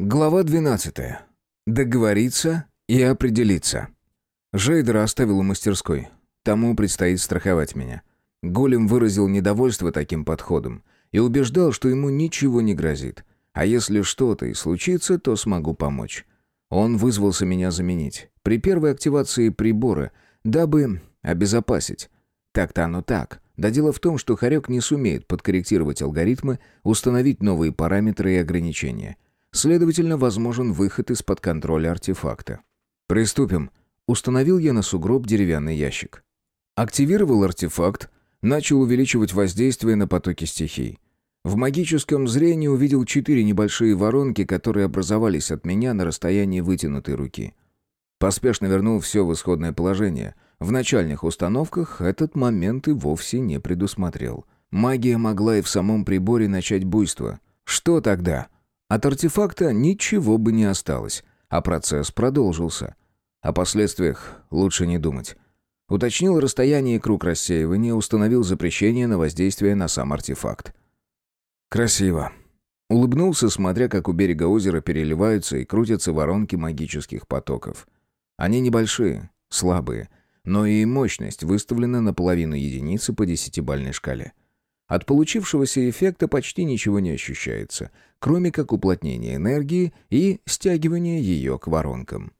Глава 12. Договориться и определиться. Жейдера оставил у мастерской. Тому предстоит страховать меня. Голем выразил недовольство таким подходом и убеждал, что ему ничего не грозит. А если что-то и случится, то смогу помочь. Он вызвался меня заменить. При первой активации прибора, дабы обезопасить. Так-то оно так. Да дело в том, что Харек не сумеет подкорректировать алгоритмы, установить новые параметры и ограничения – Следовательно, возможен выход из-под контроля артефакта. «Приступим», — установил я на сугроб деревянный ящик. Активировал артефакт, начал увеличивать воздействие на потоки стихий. В магическом зрении увидел четыре небольшие воронки, которые образовались от меня на расстоянии вытянутой руки. Поспешно вернул все в исходное положение. В начальных установках этот момент и вовсе не предусмотрел. Магия могла и в самом приборе начать буйство. Что тогда? От артефакта ничего бы не осталось, а процесс продолжился. О последствиях лучше не думать. Уточнил расстояние и круг рассеивания, установил запрещение на воздействие на сам артефакт. Красиво. Улыбнулся, смотря как у берега озера переливаются и крутятся воронки магических потоков. Они небольшие, слабые, но и мощность выставлена на половину единицы по десятибальной шкале. От получившегося эффекта почти ничего не ощущается, кроме как уплотнения энергии и стягивания ее к воронкам.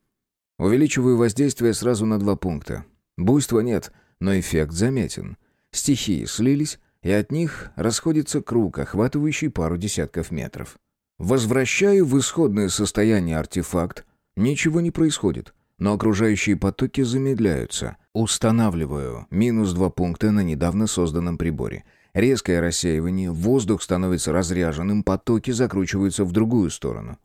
Увеличиваю воздействие сразу на два пункта. Буйства нет, но эффект заметен. Стихии слились, и от них расходится круг, охватывающий пару десятков метров. Возвращаю в исходное состояние артефакт. Ничего не происходит, но окружающие потоки замедляются. Устанавливаю минус два пункта на недавно созданном приборе — Резкое рассеивание, воздух становится разряженным, потоки закручиваются в другую сторону.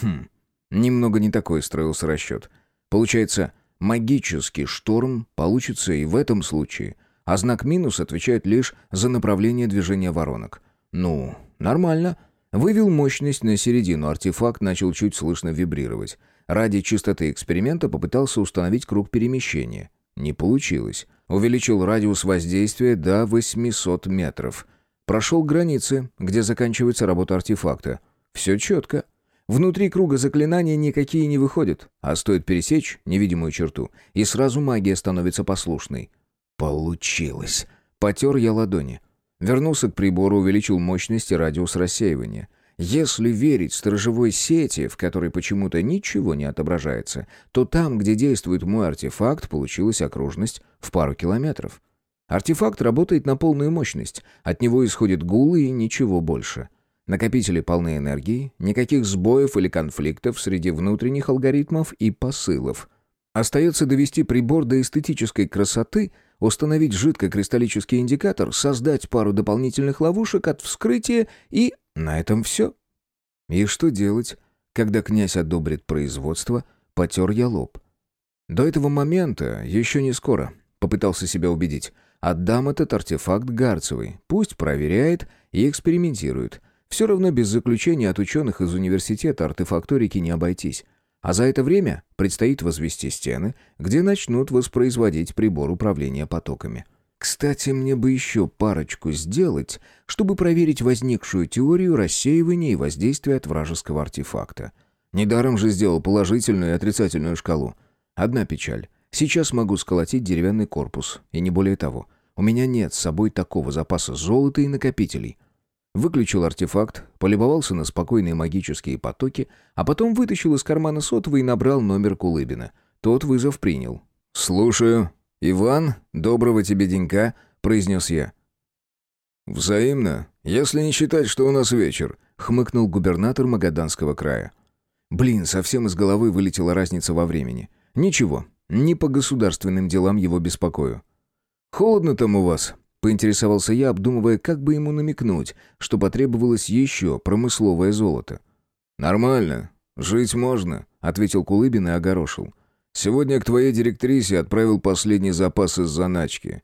Хм, немного не такой строился расчет. Получается, магический шторм получится и в этом случае, а знак минус отвечает лишь за направление движения воронок. Ну, нормально. Вывел мощность на середину, артефакт начал чуть слышно вибрировать. Ради чистоты эксперимента попытался установить круг перемещения. Не получилось. Увеличил радиус воздействия до 800 метров. Прошел границы, где заканчивается работа артефакта. Все четко. Внутри круга заклинания никакие не выходят, а стоит пересечь невидимую черту, и сразу магия становится послушной. Получилось. Потер я ладони. Вернулся к прибору, увеличил мощность и радиус рассеивания. Если верить сторожевой сети, в которой почему-то ничего не отображается, то там, где действует мой артефакт, получилась окружность в пару километров. Артефакт работает на полную мощность, от него исходит гул и ничего больше. Накопители полны энергии, никаких сбоев или конфликтов среди внутренних алгоритмов и посылов. Остается довести прибор до эстетической красоты, установить жидкокристаллический индикатор, создать пару дополнительных ловушек от вскрытия и на этом все. И что делать, когда князь одобрит производство, потер я лоб. До этого момента еще не скоро, попытался себя убедить. Отдам этот артефакт Гарцевой, пусть проверяет и экспериментирует. Все равно без заключения от ученых из университета артефакторики не обойтись. А за это время предстоит возвести стены, где начнут воспроизводить прибор управления потоками. Кстати, мне бы еще парочку сделать, чтобы проверить возникшую теорию рассеивания и воздействия от вражеского артефакта. Недаром же сделал положительную и отрицательную шкалу. Одна печаль. Сейчас могу сколотить деревянный корпус, и не более того. У меня нет с собой такого запаса золота и накопителей. Выключил артефакт, полюбовался на спокойные магические потоки, а потом вытащил из кармана сотовый и набрал номер Кулыбина. Тот вызов принял. «Слушаю», «Иван, доброго тебе денька», — произнес я. «Взаимно, если не считать, что у нас вечер», — хмыкнул губернатор Магаданского края. Блин, совсем из головы вылетела разница во времени. Ничего, не по государственным делам его беспокою. «Холодно там у вас?» — поинтересовался я, обдумывая, как бы ему намекнуть, что потребовалось еще промысловое золото. «Нормально, жить можно», — ответил Кулыбин и огорошил. Сегодня к твоей директрисе отправил последний запас из заначки.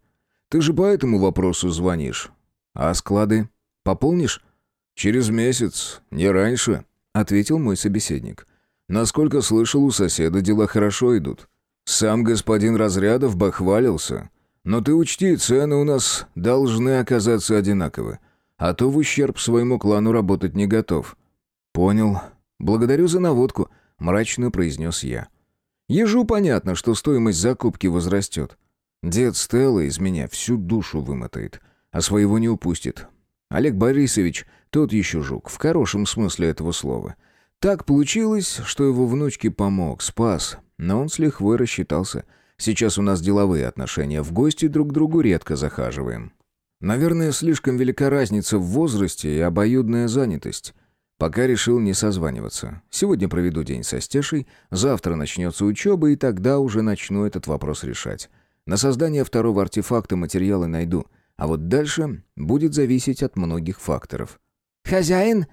Ты же по этому вопросу звонишь. А склады пополнишь? Через месяц, не раньше, ответил мой собеседник. Насколько слышал, у соседа дела хорошо идут. Сам господин Разрядов бахвалился. Но ты учти, цены у нас должны оказаться одинаковы. А то в ущерб своему клану работать не готов. Понял. «Благодарю за наводку», — мрачно произнес я. «Ежу понятно, что стоимость закупки возрастет. Дед Стелла из меня всю душу вымотает, а своего не упустит. Олег Борисович тот еще жук, в хорошем смысле этого слова. Так получилось, что его внучке помог, спас, но он с лихвой рассчитался. Сейчас у нас деловые отношения, в гости друг к другу редко захаживаем. Наверное, слишком велика разница в возрасте и обоюдная занятость. Пока решил не созваниваться. Сегодня проведу день со Стешей, завтра начнется учеба, и тогда уже начну этот вопрос решать. На создание второго артефакта материалы найду, а вот дальше будет зависеть от многих факторов. «Хозяин,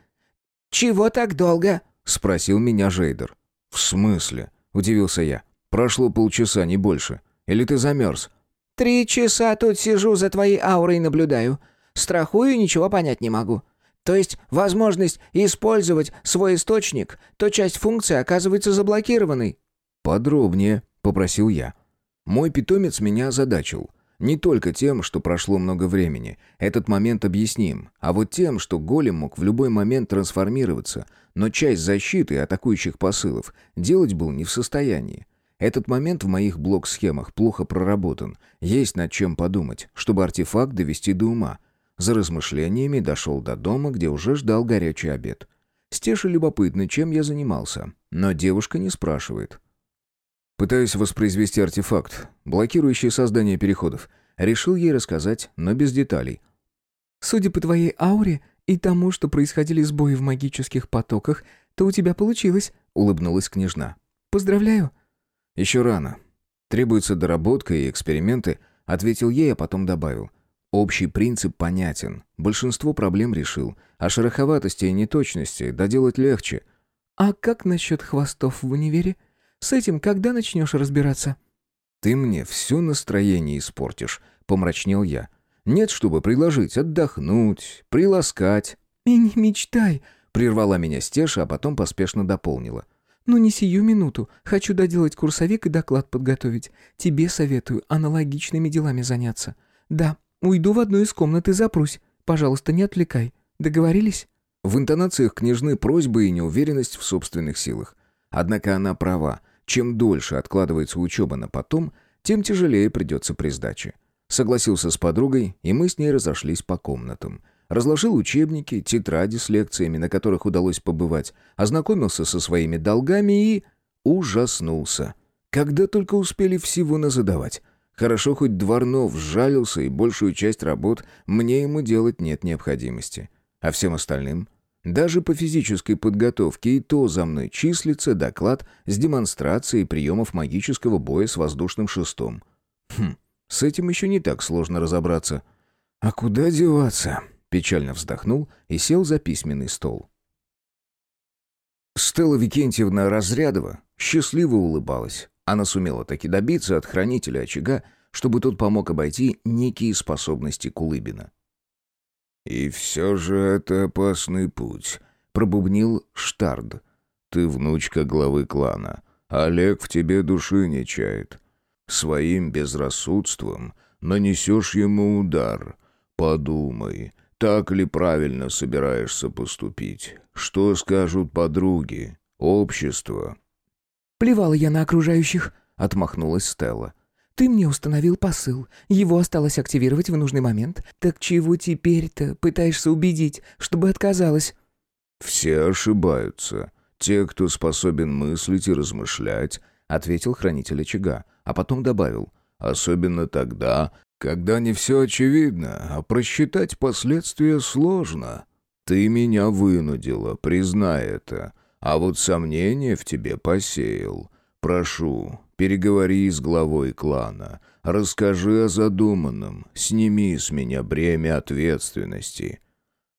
чего так долго?» — спросил меня Жейдер. «В смысле?» — удивился я. «Прошло полчаса, не больше. Или ты замерз?» «Три часа тут сижу за твоей аурой наблюдаю. Страхую, ничего понять не могу. То есть возможность использовать свой источник, то часть функции оказывается заблокированной». «Подробнее», — попросил я. Мой питомец меня озадачил. Не только тем, что прошло много времени, этот момент объясним, а вот тем, что голем мог в любой момент трансформироваться, но часть защиты атакующих посылов делать был не в состоянии. Этот момент в моих блок-схемах плохо проработан. Есть над чем подумать, чтобы артефакт довести до ума. За размышлениями дошел до дома, где уже ждал горячий обед. Стеша любопытна, чем я занимался, но девушка не спрашивает. Пытаюсь воспроизвести артефакт, блокирующий создание переходов. Решил ей рассказать, но без деталей. «Судя по твоей ауре и тому, что происходили сбои в магических потоках, то у тебя получилось», — улыбнулась княжна. «Поздравляю». «Еще рано. Требуется доработка и эксперименты», — ответил ей, а потом добавил. «Общий принцип понятен. Большинство проблем решил. А шероховатости и неточности доделать легче». «А как насчет хвостов в универе? С этим когда начнешь разбираться?» «Ты мне все настроение испортишь», — помрачнел я. «Нет, чтобы предложить отдохнуть, приласкать». «И не мечтай», — прервала меня Стеша, а потом поспешно дополнила. «Ну не сию минуту. Хочу доделать курсовик и доклад подготовить. Тебе советую аналогичными делами заняться. Да, уйду в одну из комнат и запрусь. Пожалуйста, не отвлекай. Договорились?» В интонациях княжны просьбы и неуверенность в собственных силах. Однако она права. Чем дольше откладывается учеба на потом, тем тяжелее придется при сдаче. Согласился с подругой, и мы с ней разошлись по комнатам. Разложил учебники, тетради с лекциями, на которых удалось побывать, ознакомился со своими долгами и... ужаснулся. Когда только успели всего назадавать. Хорошо хоть Дворнов сжалился, и большую часть работ мне ему делать нет необходимости. А всем остальным даже по физической подготовке и то за мной числится доклад с демонстрацией приемов магического боя с воздушным шестом. Хм, с этим еще не так сложно разобраться. А куда деваться? Печально вздохнул и сел за письменный стол. Стелла Викентьевна Разрядова счастливо улыбалась. Она сумела таки добиться от хранителя очага, чтобы тот помог обойти некие способности Кулыбина. «И все же это опасный путь», — пробубнил Штард. «Ты внучка главы клана. Олег в тебе души не чает. Своим безрассудством нанесешь ему удар. Подумай, так ли правильно собираешься поступить? Что скажут подруги, общество?» «Плевала я на окружающих», — отмахнулась Стелла. Ты мне установил посыл. Его осталось активировать в нужный момент. Так чего теперь-то пытаешься убедить, чтобы отказалась?» «Все ошибаются. Те, кто способен мыслить и размышлять», — ответил хранитель очага, а потом добавил. «Особенно тогда, когда не все очевидно, а просчитать последствия сложно. Ты меня вынудила, признай это, а вот сомнения в тебе посеял. Прошу, Переговори с главой клана. Расскажи о задуманном. Сними с меня бремя ответственности».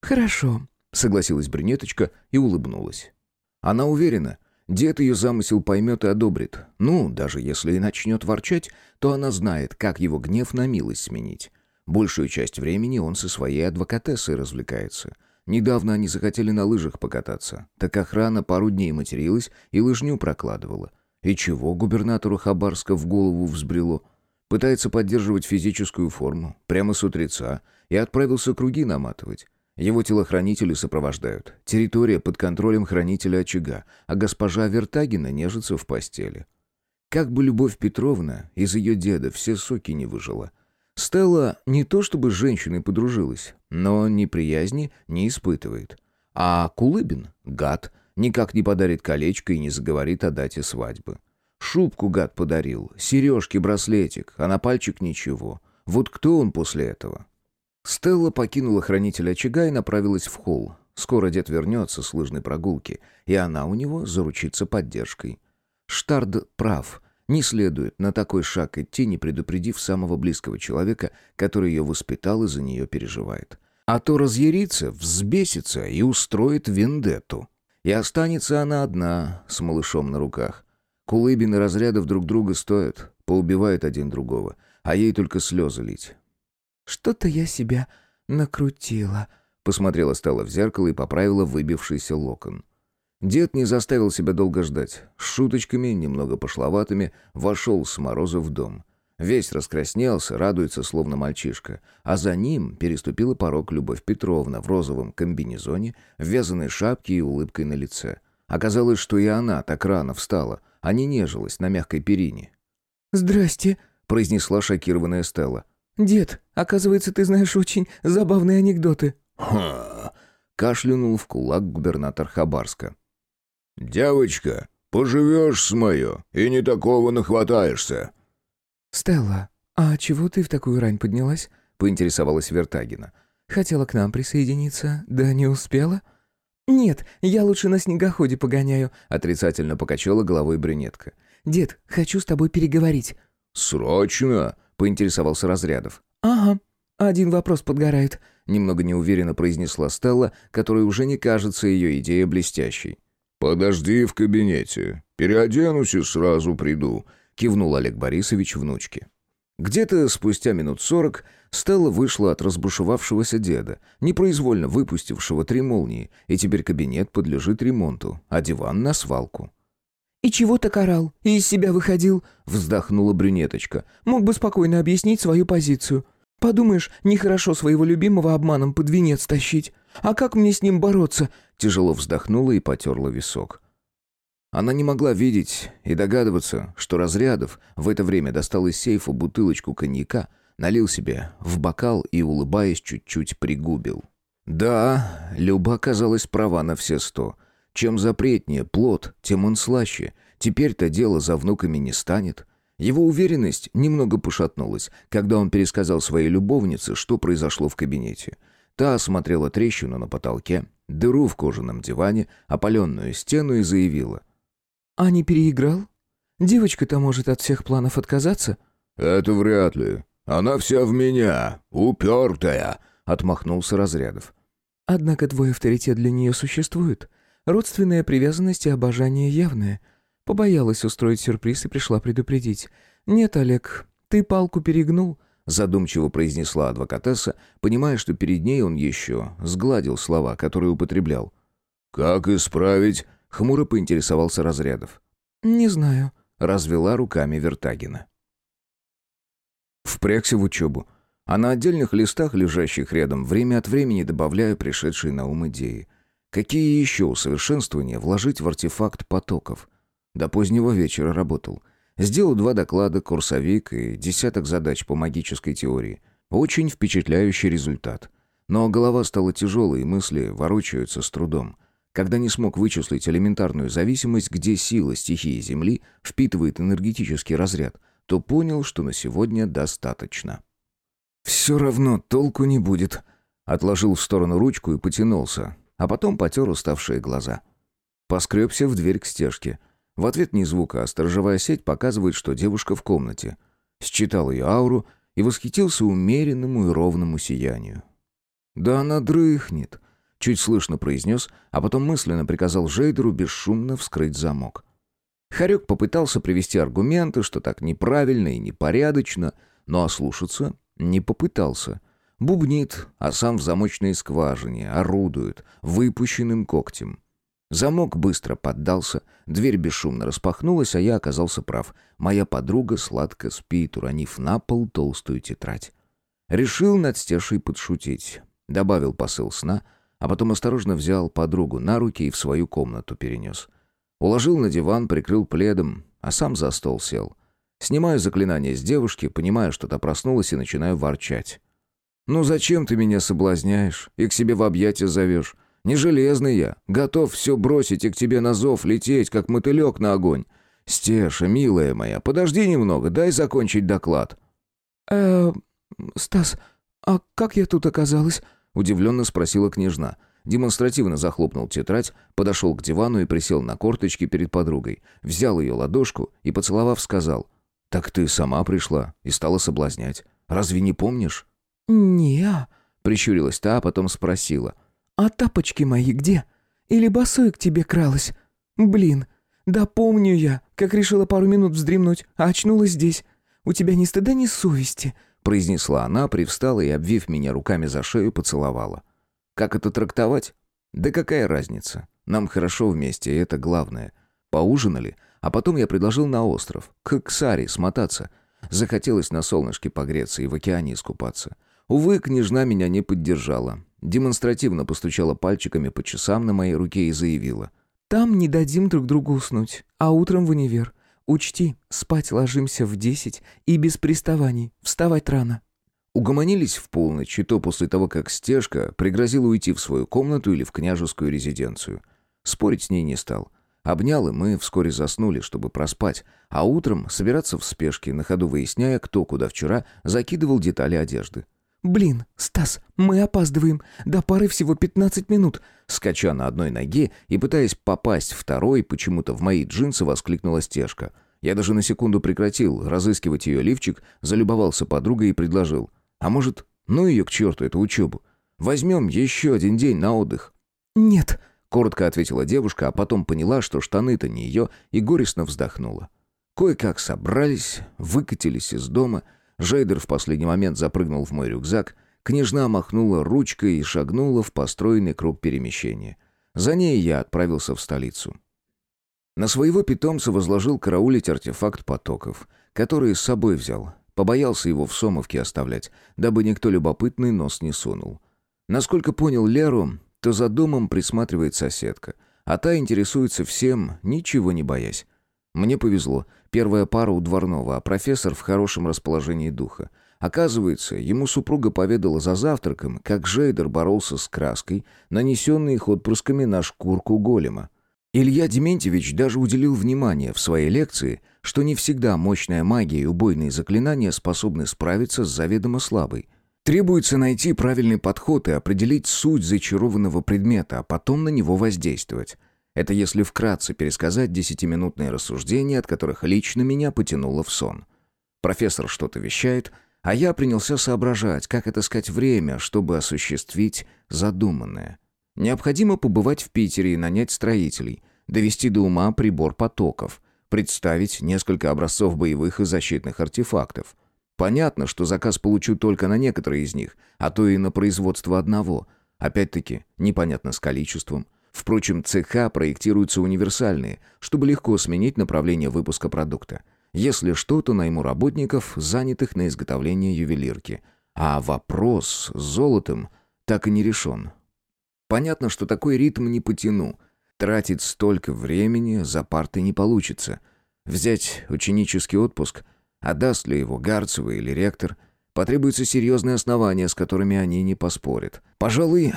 «Хорошо», — согласилась брюнеточка и улыбнулась. Она уверена, дед ее замысел поймет и одобрит. Ну, даже если и начнет ворчать, то она знает, как его гнев на милость сменить. Большую часть времени он со своей адвокатессой развлекается. Недавно они захотели на лыжах покататься. Так охрана пару дней материлась и лыжню прокладывала. И чего губернатору Хабарска в голову взбрело? Пытается поддерживать физическую форму, прямо с утреца, и отправился круги наматывать. Его телохранители сопровождают. Территория под контролем хранителя очага, а госпожа Вертагина нежится в постели. Как бы Любовь Петровна из ее деда все соки не выжила. Стелла не то чтобы с женщиной подружилась, но неприязни не испытывает. А Кулыбин, гад, никак не подарит колечко и не заговорит о дате свадьбы. Шубку гад подарил, сережки, браслетик, а на пальчик ничего. Вот кто он после этого? Стелла покинула хранителя очага и направилась в холл. Скоро дед вернется с лыжной прогулки, и она у него заручится поддержкой. Штард прав. Не следует на такой шаг идти, не предупредив самого близкого человека, который ее воспитал и за нее переживает. А то разъярится, взбесится и устроит вендетту. И останется она одна, с малышом на руках. Кулыбины разрядов друг друга стоят, поубивают один другого, а ей только слезы лить. «Что-то я себя накрутила», — посмотрела Стелла в зеркало и поправила выбившийся локон. Дед не заставил себя долго ждать. С шуточками, немного пошловатыми, вошел с мороза в дом. Весь раскраснелся, радуется, словно мальчишка. А за ним переступила порог Любовь Петровна в розовом комбинезоне, в вязаной шапке и улыбкой на лице. Оказалось, что и она так рано встала, а не нежилась на мягкой перине. «Здрасте», — произнесла шокированная Стелла. «Дед, оказывается, ты знаешь очень забавные анекдоты». «Ха!» — кашлянул в кулак губернатор Хабарска. «Девочка, поживешь с мое, и не такого нахватаешься». «Стелла, а чего ты в такую рань поднялась?» — поинтересовалась Вертагина. «Хотела к нам присоединиться, да не успела?» «Нет, я лучше на снегоходе погоняю», — отрицательно покачала головой брюнетка. «Дед, хочу с тобой переговорить». «Срочно?» — поинтересовался Разрядов. «Ага, один вопрос подгорает», — немного неуверенно произнесла Стелла, которой уже не кажется ее идея блестящей. «Подожди в кабинете. Переоденусь и сразу приду», кивнул Олег Борисович внучке. Где-то спустя минут сорок Стелла вышла от разбушевавшегося деда, непроизвольно выпустившего три молнии, и теперь кабинет подлежит ремонту, а диван на свалку. «И чего так орал? И из себя выходил?» — вздохнула брюнеточка. «Мог бы спокойно объяснить свою позицию. Подумаешь, нехорошо своего любимого обманом под венец тащить. А как мне с ним бороться?» Тяжело вздохнула и потерла висок. Она не могла видеть и догадываться, что Разрядов в это время достал из сейфа бутылочку коньяка, налил себе в бокал и, улыбаясь, чуть-чуть пригубил. Да, Люба оказалась права на все сто. Чем запретнее плод, тем он слаще. Теперь-то дело за внуками не станет. Его уверенность немного пошатнулась, когда он пересказал своей любовнице, что произошло в кабинете. Та осмотрела трещину на потолке, дыру в кожаном диване, опаленную стену и заявила — «А не переиграл? Девочка-то может от всех планов отказаться?» «Это вряд ли. Она вся в меня, упертая», — отмахнулся Разрядов. «Однако твой авторитет для нее существует. Родственная привязанность и обожание явное. Побоялась устроить сюрприз и пришла предупредить. Нет, Олег, ты палку перегнул». Задумчиво произнесла адвокатесса, понимая, что перед ней он еще сгладил слова, которые употреблял. «Как исправить?» Хмуро поинтересовался Разрядов. «Не знаю», — развела руками Вертагина. Впрягся в учебу, а на отдельных листах, лежащих рядом, время от времени добавляю пришедшие на ум идеи. Какие еще усовершенствования вложить в артефакт потоков? До позднего вечера работал. Сделал два доклада, курсовик и десяток задач по магической теории. Очень впечатляющий результат. Но голова стала тяжелой, и мысли ворочаются с трудом. Когда не смог вычислить элементарную зависимость, где сила стихии Земли впитывает энергетический разряд, то понял, что на сегодня достаточно. «Все равно толку не будет», — отложил в сторону ручку и потянулся, а потом потер уставшие глаза. Поскребся в дверь к стежке. В ответ ни звука, а сторожевая сеть показывает, что девушка в комнате. Считал ее ауру и восхитился умеренному и ровному сиянию. «Да она дрыхнет», Чуть слышно произнес, а потом мысленно приказал Жейдеру бесшумно вскрыть замок. Харек попытался привести аргументы, что так неправильно и непорядочно, но ослушаться не попытался. Бубнит, а сам в замочной скважине, орудует, выпущенным когтем. Замок быстро поддался, дверь бесшумно распахнулась, а я оказался прав. Моя подруга сладко спит, уронив на пол толстую тетрадь. Решил над стешей подшутить. добавил посыл сна, а потом осторожно взял подругу на руки и в свою комнату перенес. Уложил на диван, прикрыл пледом, а сам за стол сел. Снимаю заклинание с девушки, понимаю, что та проснулась и начинаю ворчать. «Ну зачем ты меня соблазняешь и к себе в объятия зовешь? Не железный я, готов все бросить и к тебе на зов лететь, как мотылек на огонь. Стеша, милая моя, подожди немного, дай закончить доклад». «Э, Стас, а как я тут оказалась?» Удивленно спросила княжна. Демонстративно захлопнул тетрадь, подошел к дивану и присел на корточки перед подругой. Взял ее ладошку и, поцеловав, сказал. «Так ты сама пришла и стала соблазнять. Разве не помнишь?» «Не-а», прищурилась та, а потом спросила. «А тапочки мои где? Или босой к тебе кралась? Блин, да помню я, как решила пару минут вздремнуть, а очнулась здесь. У тебя ни стыда, ни совести произнесла она, привстала и, обвив меня руками за шею, поцеловала. Как это трактовать? Да какая разница? Нам хорошо вместе, и это главное. Поужинали, а потом я предложил на остров, к Ксаре смотаться. Захотелось на солнышке погреться и в океане искупаться. Увы, княжна меня не поддержала. Демонстративно постучала пальчиками по часам на моей руке и заявила. «Там не дадим друг другу уснуть, а утром в универ. Учти, спать ложимся в десять и без приставаний, вставать рано». Угомонились в полночь, и то после того, как Стежка пригрозила уйти в свою комнату или в княжескую резиденцию. Спорить с ней не стал. Обнял, и мы вскоре заснули, чтобы проспать, а утром собираться в спешке, на ходу выясняя, кто куда вчера закидывал детали одежды. «Блин, Стас, мы опаздываем. До пары всего пятнадцать минут». Скача на одной ноге и пытаясь попасть второй, почему-то в мои джинсы воскликнула стежка. Я даже на секунду прекратил разыскивать ее лифчик, залюбовался подругой и предложил. «А может, ну ее к черту, эту учебу? Возьмем еще один день на отдых». «Нет», — коротко ответила девушка, а потом поняла, что штаны-то не ее, и горестно вздохнула. Кое-как собрались, выкатились из дома — Жейдер в последний момент запрыгнул в мой рюкзак, княжна махнула ручкой и шагнула в построенный круг перемещения. За ней я отправился в столицу. На своего питомца возложил караулить артефакт потоков, который с собой взял. Побоялся его в Сомовке оставлять, дабы никто любопытный нос не сунул. Насколько понял Леру, то за домом присматривает соседка, а та интересуется всем, ничего не боясь. Мне повезло. Первая пара у дворного, а профессор в хорошем расположении духа. Оказывается, ему супруга поведала за завтраком, как Жейдер боролся с краской, нанесенной их отпрысками на шкурку голема. Илья Дементьевич даже уделил внимание в своей лекции, что не всегда мощная магия и убойные заклинания способны справиться с заведомо слабой. Требуется найти правильный подход и определить суть зачарованного предмета, а потом на него воздействовать. Это если вкратце пересказать десятиминутные рассуждения, от которых лично меня потянуло в сон. Профессор что-то вещает, а я принялся соображать, как отыскать время, чтобы осуществить задуманное. Необходимо побывать в Питере и нанять строителей, довести до ума прибор потоков, представить несколько образцов боевых и защитных артефактов. Понятно, что заказ получу только на некоторые из них, а то и на производство одного. Опять-таки, непонятно с количеством. Впрочем, цеха проектируются универсальные, чтобы легко сменить направление выпуска продукта. Если что, то найму работников, занятых на изготовление ювелирки. А вопрос с золотом так и не решен. Понятно, что такой ритм не потяну. Тратить столько времени за парты не получится. Взять ученический отпуск, отдаст ли его Гарцева или ректор, потребуется серьезные основания, с которыми они не поспорят. Пожалуй,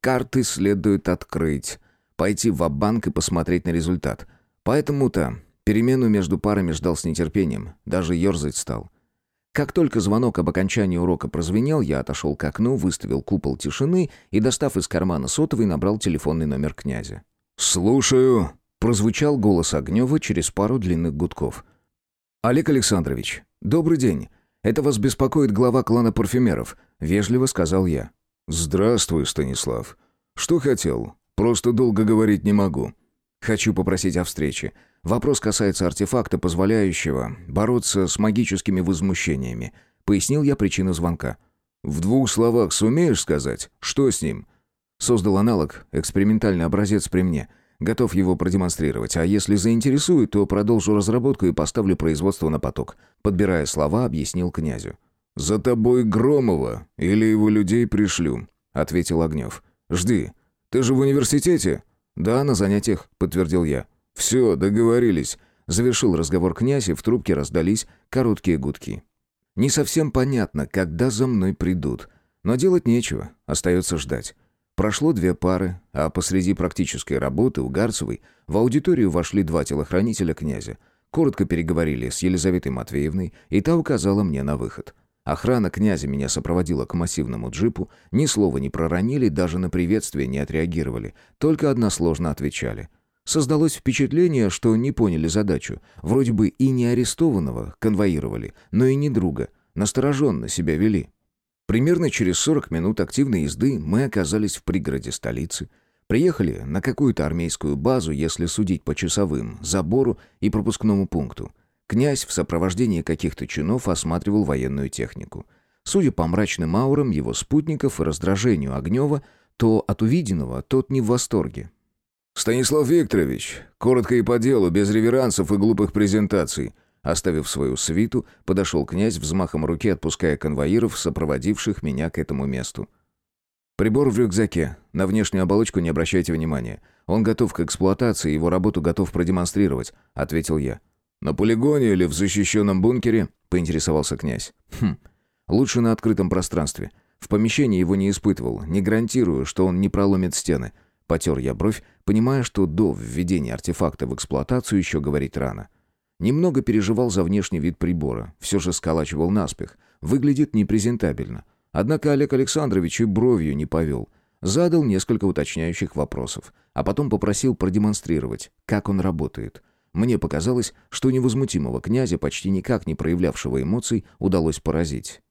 Карты следует открыть, пойти в банк и посмотреть на результат. Поэтому-то перемену между парами ждал с нетерпением, даже ерзать стал. Как только звонок об окончании урока прозвенел, я отошел к окну, выставил купол тишины и, достав из кармана сотовый, набрал телефонный номер князя. «Слушаю», — прозвучал голос Огнева через пару длинных гудков. «Олег Александрович, добрый день. Это вас беспокоит глава клана парфюмеров», — вежливо сказал я. «Здравствуй, Станислав. Что хотел? Просто долго говорить не могу. Хочу попросить о встрече. Вопрос касается артефакта, позволяющего бороться с магическими возмущениями», — пояснил я причину звонка. «В двух словах сумеешь сказать, что с ним?» Создал аналог, экспериментальный образец при мне. Готов его продемонстрировать, а если заинтересует, то продолжу разработку и поставлю производство на поток. Подбирая слова, объяснил князю. «За тобой Громова или его людей пришлю. — ответил Огнев. «Жди. Ты же в университете?» «Да, на занятиях», — подтвердил я. «Все, договорились», — завершил разговор князь, и в трубке раздались короткие гудки. Не совсем понятно, когда за мной придут, но делать нечего, остается ждать. Прошло две пары, а посреди практической работы у Гарцевой в аудиторию вошли два телохранителя князя. Коротко переговорили с Елизаветой Матвеевной, и та указала мне на выход. Охрана князя меня сопроводила к массивному джипу, ни слова не проронили, даже на приветствие не отреагировали, только односложно отвечали. Создалось впечатление, что не поняли задачу. Вроде бы и не арестованного конвоировали, но и не друга. Настороженно себя вели. Примерно через 40 минут активной езды мы оказались в пригороде столицы. Приехали на какую-то армейскую базу, если судить по часовым, забору и пропускному пункту. Князь в сопровождении каких-то чинов осматривал военную технику. Судя по мрачным аурам его спутников и раздражению Огнева, то от увиденного тот не в восторге. «Станислав Викторович, коротко и по делу, без реверансов и глупых презентаций», Оставив свою свиту, подошел князь взмахом руки, отпуская конвоиров, сопроводивших меня к этому месту. «Прибор в рюкзаке. На внешнюю оболочку не обращайте внимания. Он готов к эксплуатации, его работу готов продемонстрировать», — ответил я. «На полигоне или в защищенном бункере?» — поинтересовался князь. «Хм. Лучше на открытом пространстве. В помещении его не испытывал. Не гарантирую, что он не проломит стены». Потер я бровь, понимая, что до введения артефакта в эксплуатацию еще говорить рано. Немного переживал за внешний вид прибора, все же сколачивал наспех. Выглядит непрезентабельно. Однако Олег Александрович и бровью не повел. Задал несколько уточняющих вопросов, а потом попросил продемонстрировать, как он работает. Мне показалось, что невозмутимого князя, почти никак не проявлявшего эмоций, удалось поразить.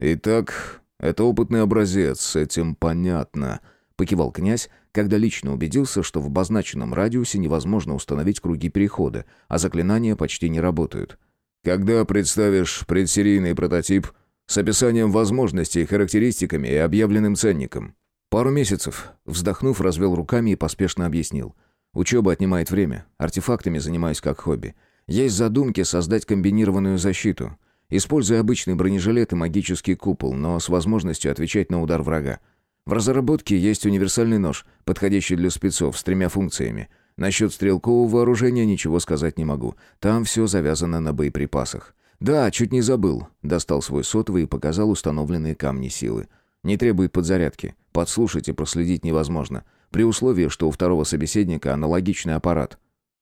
«Итак, это опытный образец, с этим понятно», — покивал князь, когда лично убедился, что в обозначенном радиусе невозможно установить круги перехода, а заклинания почти не работают. «Когда представишь предсерийный прототип с описанием возможностей, характеристиками и объявленным ценником?» «Пару месяцев», — вздохнув, развел руками и поспешно объяснил. «Учеба отнимает время, артефактами занимаюсь как хобби. Есть задумки создать комбинированную защиту, используя обычный бронежилет и магический купол, но с возможностью отвечать на удар врага. В разработке есть универсальный нож, подходящий для спецов, с тремя функциями. Насчет стрелкового вооружения ничего сказать не могу. Там все завязано на боеприпасах. Да, чуть не забыл. Достал свой сотовый и показал установленные камни силы. Не требует подзарядки. Подслушать и проследить невозможно. При условии, что у второго собеседника аналогичный аппарат.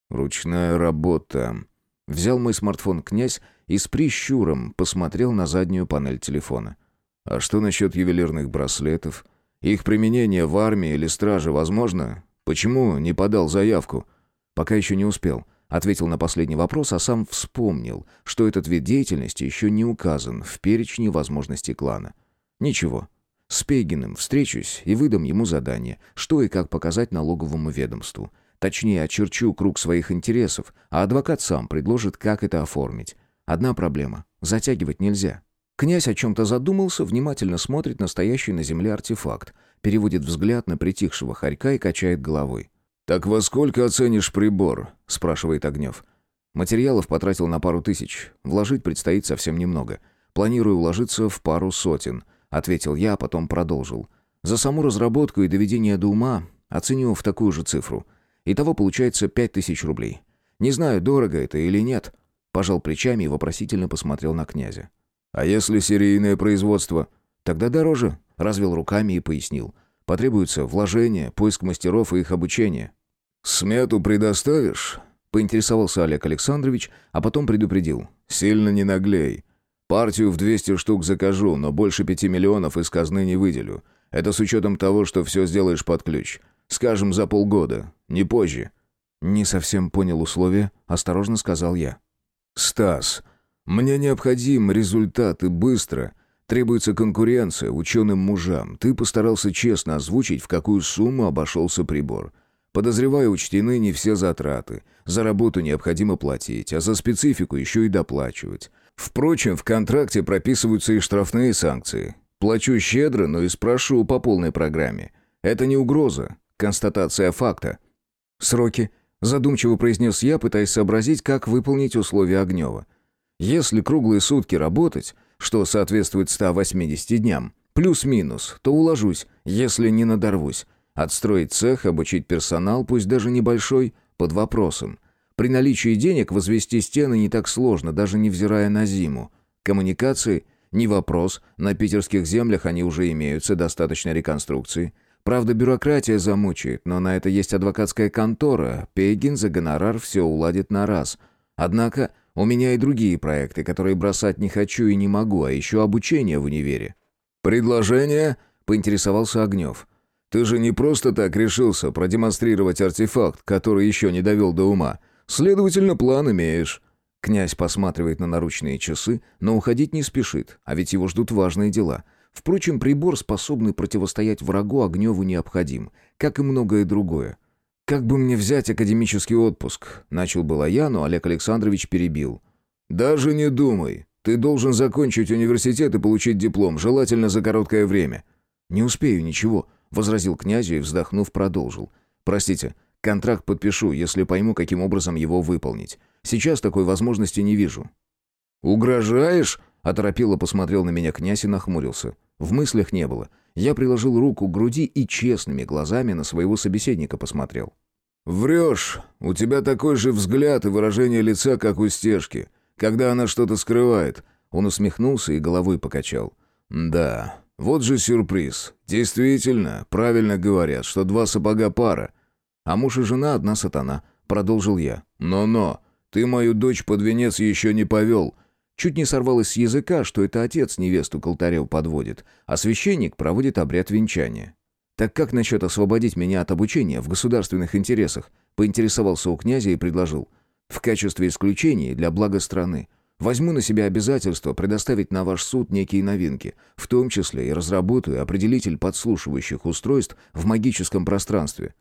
Ручная работа. Взял мой смартфон князь и с прищуром посмотрел на заднюю панель телефона. А что насчет ювелирных браслетов? Их применение в армии или страже возможно? Почему не подал заявку? Пока еще не успел. Ответил на последний вопрос, а сам вспомнил, что этот вид деятельности еще не указан в перечне возможностей клана. Ничего. С Пегиным встречусь и выдам ему задание, что и как показать налоговому ведомству. Точнее, очерчу круг своих интересов, а адвокат сам предложит, как это оформить. Одна проблема — затягивать нельзя. Князь о чем-то задумался, внимательно смотрит на стоящий на земле артефакт, переводит взгляд на притихшего хорька и качает головой. «Так во сколько оценишь прибор?» – спрашивает Огнев. Материалов потратил на пару тысяч. Вложить предстоит совсем немного. Планирую уложиться в пару сотен, ответил я, а потом продолжил. За саму разработку и доведение до ума оценю в такую же цифру. Итого получается пять тысяч рублей. Не знаю, дорого это или нет. Пожал плечами и вопросительно посмотрел на князя. «А если серийное производство?» «Тогда дороже», — развел руками и пояснил. «Потребуется вложение, поиск мастеров и их обучение». «Смету предоставишь?» — поинтересовался Олег Александрович, а потом предупредил. «Сильно не наглей. Партию в 200 штук закажу, но больше пяти миллионов из казны не выделю. Это с учетом того, что все сделаешь под ключ. Скажем, за полгода, не позже». «Не совсем понял условия», — осторожно сказал я. «Стас, мне необходим результат и быстро. Требуется конкуренция ученым мужам. Ты постарался честно озвучить, в какую сумму обошелся прибор. Подозреваю, учтены не все затраты. За работу необходимо платить, а за специфику еще и доплачивать. Впрочем, в контракте прописываются и штрафные санкции. Плачу щедро, но и спрошу по полной программе. Это не угроза, констатация факта. Сроки. Задумчиво произнес я, пытаясь сообразить, как выполнить условия Огнева. Если круглые сутки работать, что соответствует 180 дням, Плюс-минус, то уложусь, если не надорвусь. Отстроить цех, обучить персонал, пусть даже небольшой, под вопросом. При наличии денег возвести стены не так сложно, даже невзирая на зиму. Коммуникации – не вопрос, на питерских землях они уже имеются, достаточно реконструкции. Правда, бюрократия замучает, но на это есть адвокатская контора. Пейгин за гонорар все уладит на раз. Однако у меня и другие проекты, которые бросать не хочу и не могу, а еще обучение в универе. «Предложение?» – поинтересовался Огнев. «Ты же не просто так решился продемонстрировать артефакт, который еще не довел до ума. Следовательно, план имеешь». Князь посматривает на наручные часы, но уходить не спешит, а ведь его ждут важные дела. Впрочем, прибор, способный противостоять врагу, Огневу необходим, как и многое другое. «Как бы мне взять академический отпуск?» Начал было я, но Олег Александрович перебил. «Даже не думай. Ты должен закончить университет и получить диплом, желательно за короткое время». «Не успею ничего», — возразил князю и, вздохнув, продолжил. «Простите, контракт подпишу, если пойму, каким образом его выполнить. Сейчас такой возможности не вижу». «Угрожаешь?» — оторопело посмотрел на меня князь и нахмурился. В мыслях не было. Я приложил руку к груди и честными глазами на своего собеседника посмотрел. «Врешь. У тебя такой же взгляд и выражение лица, как у стежки, когда она что-то скрывает». Он усмехнулся и головой покачал. «Да, вот же сюрприз. Действительно, правильно говорят, что два сапога пара. А муж и жена одна сатана», — продолжил я. «Но-но, ты мою дочь под венец еще не повел. Чуть не сорвалось с языка, что это отец невесту к алтарю подводит, а священник проводит обряд венчания. «Так как насчет освободить меня от обучения в государственных интересах?» Поинтересовался у князя и предложил. «В качестве исключения для блага страны. Возьму на себя обязательство предоставить на ваш суд некие новинки, в том числе и разработаю определитель подслушивающих устройств в магическом пространстве».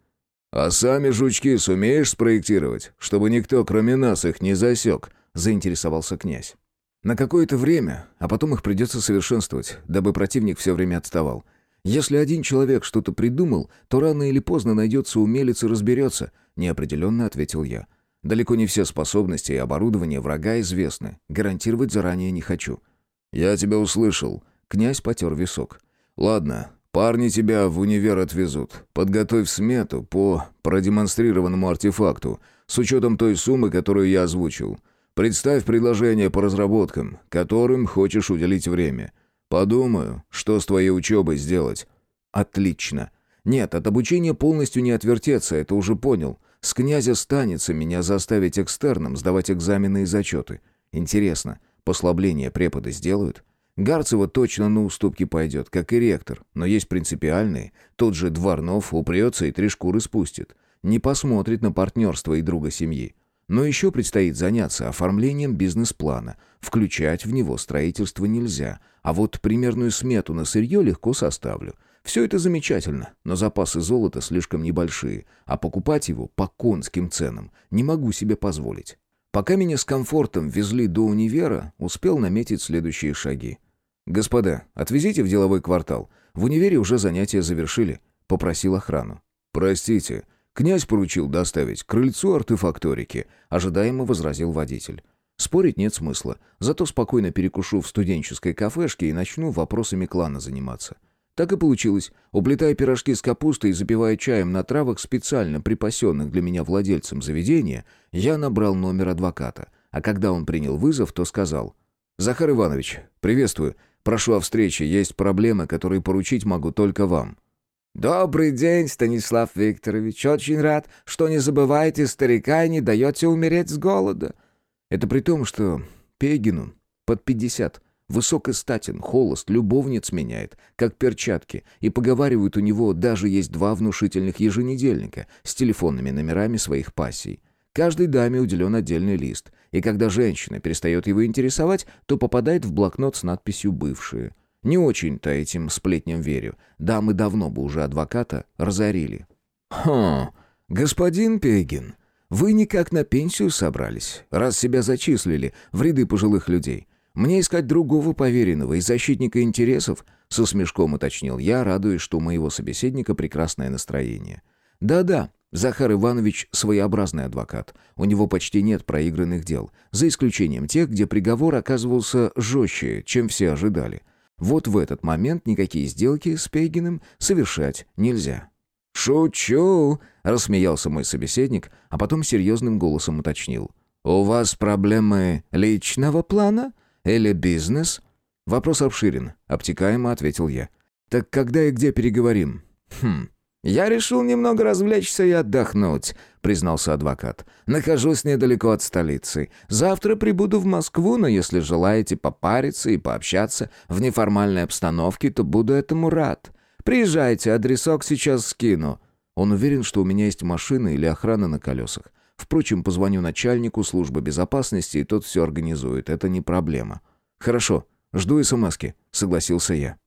«А сами жучки сумеешь спроектировать, чтобы никто, кроме нас, их не засек?» — заинтересовался князь. На какое-то время, а потом их придется совершенствовать, дабы противник все время отставал. Если один человек что-то придумал, то рано или поздно найдется умелец и разберется, неопределенно ответил я. Далеко не все способности и оборудование врага известны. Гарантировать заранее не хочу. Я тебя услышал. Князь потер висок. Ладно, парни тебя в универ отвезут. Подготовь смету по продемонстрированному артефакту с учетом той суммы, которую я озвучил. Представь предложение по разработкам, которым хочешь уделить время. Подумаю, что с твоей учебой сделать». «Отлично. Нет, от обучения полностью не отвертеться, это уже понял. С князя станется меня заставить экстерном сдавать экзамены и зачеты. Интересно, послабление преподы сделают?» Гарцева точно на уступки пойдет, как и ректор, но есть принципиальные. Тот же Дворнов упрется и три шкуры спустит. Не посмотрит на партнерство и друга семьи. Но еще предстоит заняться оформлением бизнес-плана. Включать в него строительство нельзя, а вот примерную смету на сырье легко составлю. Все это замечательно, но запасы золота слишком небольшие, а покупать его по конским ценам не могу себе позволить. Пока меня с комфортом везли до универа, успел наметить следующие шаги. «Господа, отвезите в деловой квартал. В универе уже занятия завершили», — попросил охрану. «Простите, Князь поручил доставить крыльцу артефакторики, ожидаемо возразил водитель. Спорить нет смысла, зато спокойно перекушу в студенческой кафешке и начну вопросами клана заниматься. Так и получилось. Уплетая пирожки с капустой и запивая чаем на травах, специально припасенных для меня владельцем заведения, я набрал номер адвоката. А когда он принял вызов, то сказал. «Захар Иванович, приветствую. Прошу о встрече. Есть проблемы, которые поручить могу только вам». «Добрый день, Станислав Викторович. Очень рад, что не забываете старика и не даете умереть с голода». Это при том, что Пегину под пятьдесят, высок и статен, холост, любовниц меняет, как перчатки, и поговаривают у него даже есть два внушительных еженедельника с телефонными номерами своих пассий. Каждой даме уделен отдельный лист, и когда женщина перестает его интересовать, то попадает в блокнот с надписью «бывшие». Не очень-то этим сплетням верю. Да, мы давно бы уже адвоката разорили. «Хм, господин Пегин, вы никак на пенсию собрались, раз себя зачислили в ряды пожилых людей. Мне искать другого поверенного и защитника интересов?» Со смешком уточнил я, радуясь, что у моего собеседника прекрасное настроение. «Да-да, Захар Иванович своеобразный адвокат. У него почти нет проигранных дел, за исключением тех, где приговор оказывался жестче, чем все ожидали. Вот в этот момент никакие сделки с Пейгиным совершать нельзя. «Шучу!» — рассмеялся мой собеседник, а потом серьезным голосом уточнил. «У вас проблемы личного плана или бизнес?» «Вопрос обширен», — обтекаемо ответил я. «Так когда и где переговорим?» «Хм, я решил немного развлечься и отдохнуть», — признался адвокат. «Нахожусь недалеко от столицы. Завтра прибуду в Москву, но если желаете попариться и пообщаться в неформальной обстановке, то буду этому рад. Приезжайте, адресок сейчас скину». Он уверен, что у меня есть машина или охрана на колесах. Впрочем, позвоню начальнику службы безопасности, и тот все организует. Это не проблема. «Хорошо, жду смски», — согласился я.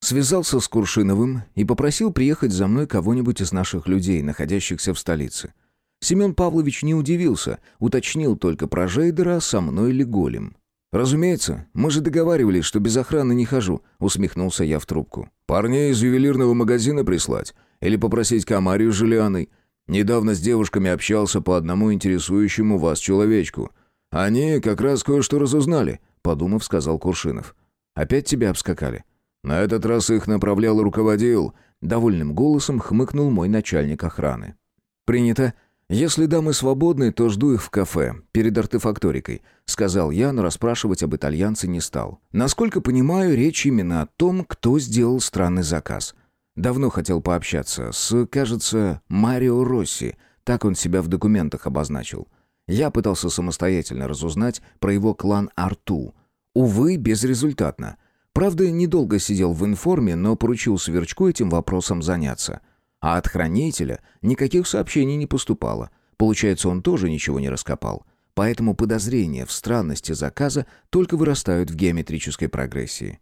Связался с Куршиновым и попросил приехать за мной кого-нибудь из наших людей, находящихся в столице. Семен Павлович не удивился, уточнил только про Жейдера, со мной ли голем. «Разумеется, мы же договаривались, что без охраны не хожу», — усмехнулся я в трубку. «Парней из ювелирного магазина прислать? Или попросить Камарию с Жулианой? Недавно с девушками общался по одному интересующему вас человечку. Они как раз кое-что разузнали», — подумав, сказал Куршинов. «Опять тебя обскакали?» «На этот раз их направлял и руководил», — довольным голосом хмыкнул мой начальник охраны. «Принято. Если дамы свободны, то жду их в кафе, перед артефакторикой», — сказал я, но расспрашивать об итальянце не стал. Насколько понимаю, речь именно о том, кто сделал странный заказ. Давно хотел пообщаться с, кажется, Марио Росси, так он себя в документах обозначил. Я пытался самостоятельно разузнать про его клан Арту. Увы, безрезультатно — Правда, недолго сидел в информе, но поручил Сверчку этим вопросом заняться. А от хранителя никаких сообщений не поступало. Получается, он тоже ничего не раскопал. Поэтому подозрения в странности заказа только вырастают в геометрической прогрессии.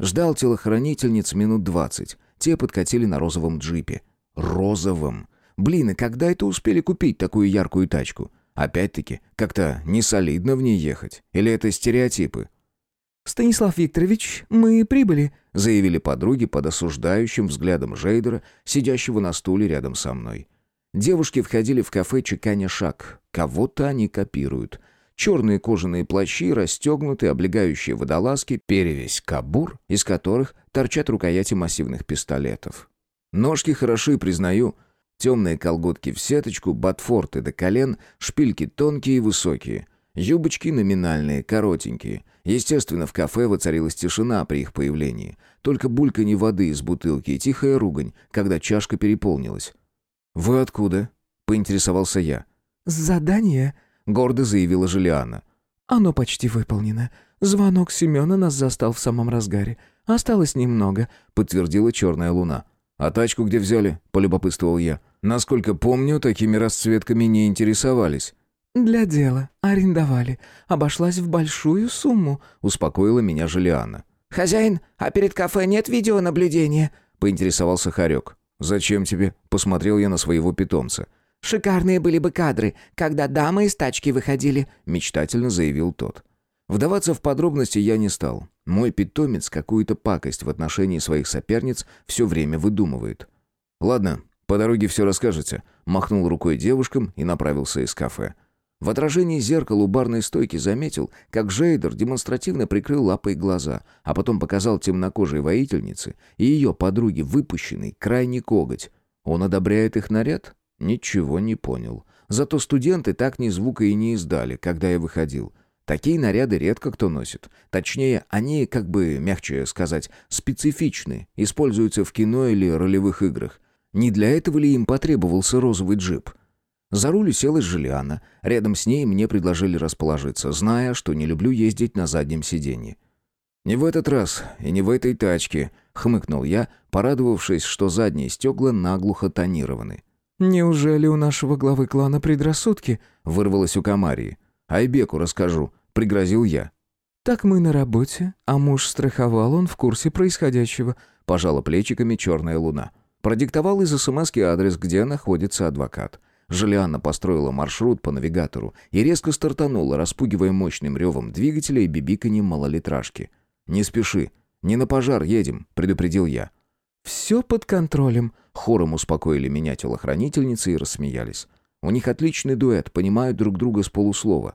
Ждал телохранительниц минут двадцать. Те подкатили на розовом джипе. Розовом. Блин, и когда это успели купить такую яркую тачку? Опять-таки, как-то не солидно в ней ехать. Или это стереотипы? «Станислав Викторович, мы прибыли», — заявили подруги под осуждающим взглядом Жейдера, сидящего на стуле рядом со мной. Девушки входили в кафе чеканя шаг. Кого-то они копируют. Черные кожаные плащи, расстегнутые, облегающие водолазки, перевесь кабур, из которых торчат рукояти массивных пистолетов. Ножки хороши, признаю. Темные колготки в сеточку, ботфорты до колен, шпильки тонкие и высокие. Юбочки номинальные, коротенькие — Естественно, в кафе воцарилась тишина при их появлении. Только бульканье воды из бутылки и тихая ругань, когда чашка переполнилась. «Вы откуда?» — поинтересовался я. «Задание», — гордо заявила Жулиана. «Оно почти выполнено. Звонок Семена нас застал в самом разгаре. Осталось немного», — подтвердила черная луна. «А тачку где взяли?» — полюбопытствовал я. «Насколько помню, такими расцветками не интересовались». «Для дела. Арендовали. Обошлась в большую сумму», — успокоила меня Жулиана. «Хозяин, а перед кафе нет видеонаблюдения?» — поинтересовался Харек. «Зачем тебе?» — посмотрел я на своего питомца. «Шикарные были бы кадры, когда дамы из тачки выходили», — мечтательно заявил тот. Вдаваться в подробности я не стал. Мой питомец какую-то пакость в отношении своих соперниц все время выдумывает. «Ладно, по дороге все расскажете», — махнул рукой девушкам и направился из кафе. В отражении зеркала у барной стойки заметил, как Жейдер демонстративно прикрыл лапой глаза, а потом показал темнокожей воительнице и ее подруге выпущенный крайний коготь. Он одобряет их наряд? Ничего не понял. Зато студенты так ни звука и не издали, когда я выходил. Такие наряды редко кто носит. Точнее, они, как бы, мягче сказать, специфичны, используются в кино или ролевых играх. Не для этого ли им потребовался розовый джип? За руль уселась Жулиана. Рядом с ней мне предложили расположиться, зная, что не люблю ездить на заднем сиденье. «Не в этот раз и не в этой тачке», — хмыкнул я, порадовавшись, что задние стекла наглухо тонированы. «Неужели у нашего главы клана предрассудки?» — вырвалось у Камарии. «Айбеку расскажу», — пригрозил я. «Так мы на работе, а муж страховал, он в курсе происходящего», — пожала плечиками черная луна. Продиктовал из смс адрес, где находится адвокат. Жулианна построила маршрут по навигатору и резко стартанула, распугивая мощным ревом двигателя и бибиканьем малолитражки. «Не спеши. Не на пожар едем», — предупредил я. «Все под контролем», — хором успокоили меня телохранительницы и рассмеялись. «У них отличный дуэт, понимают друг друга с полуслова».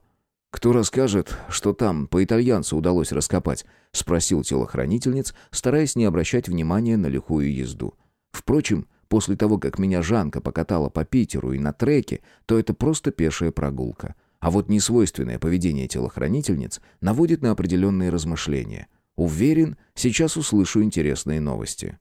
«Кто расскажет, что там по итальянцу удалось раскопать?» — спросил телохранительниц, стараясь не обращать внимания на лихую езду. Впрочем, после того, как меня Жанка покатала по Питеру и на треке, то это просто пешая прогулка. А вот несвойственное поведение телохранительниц наводит на определенные размышления. Уверен, сейчас услышу интересные новости.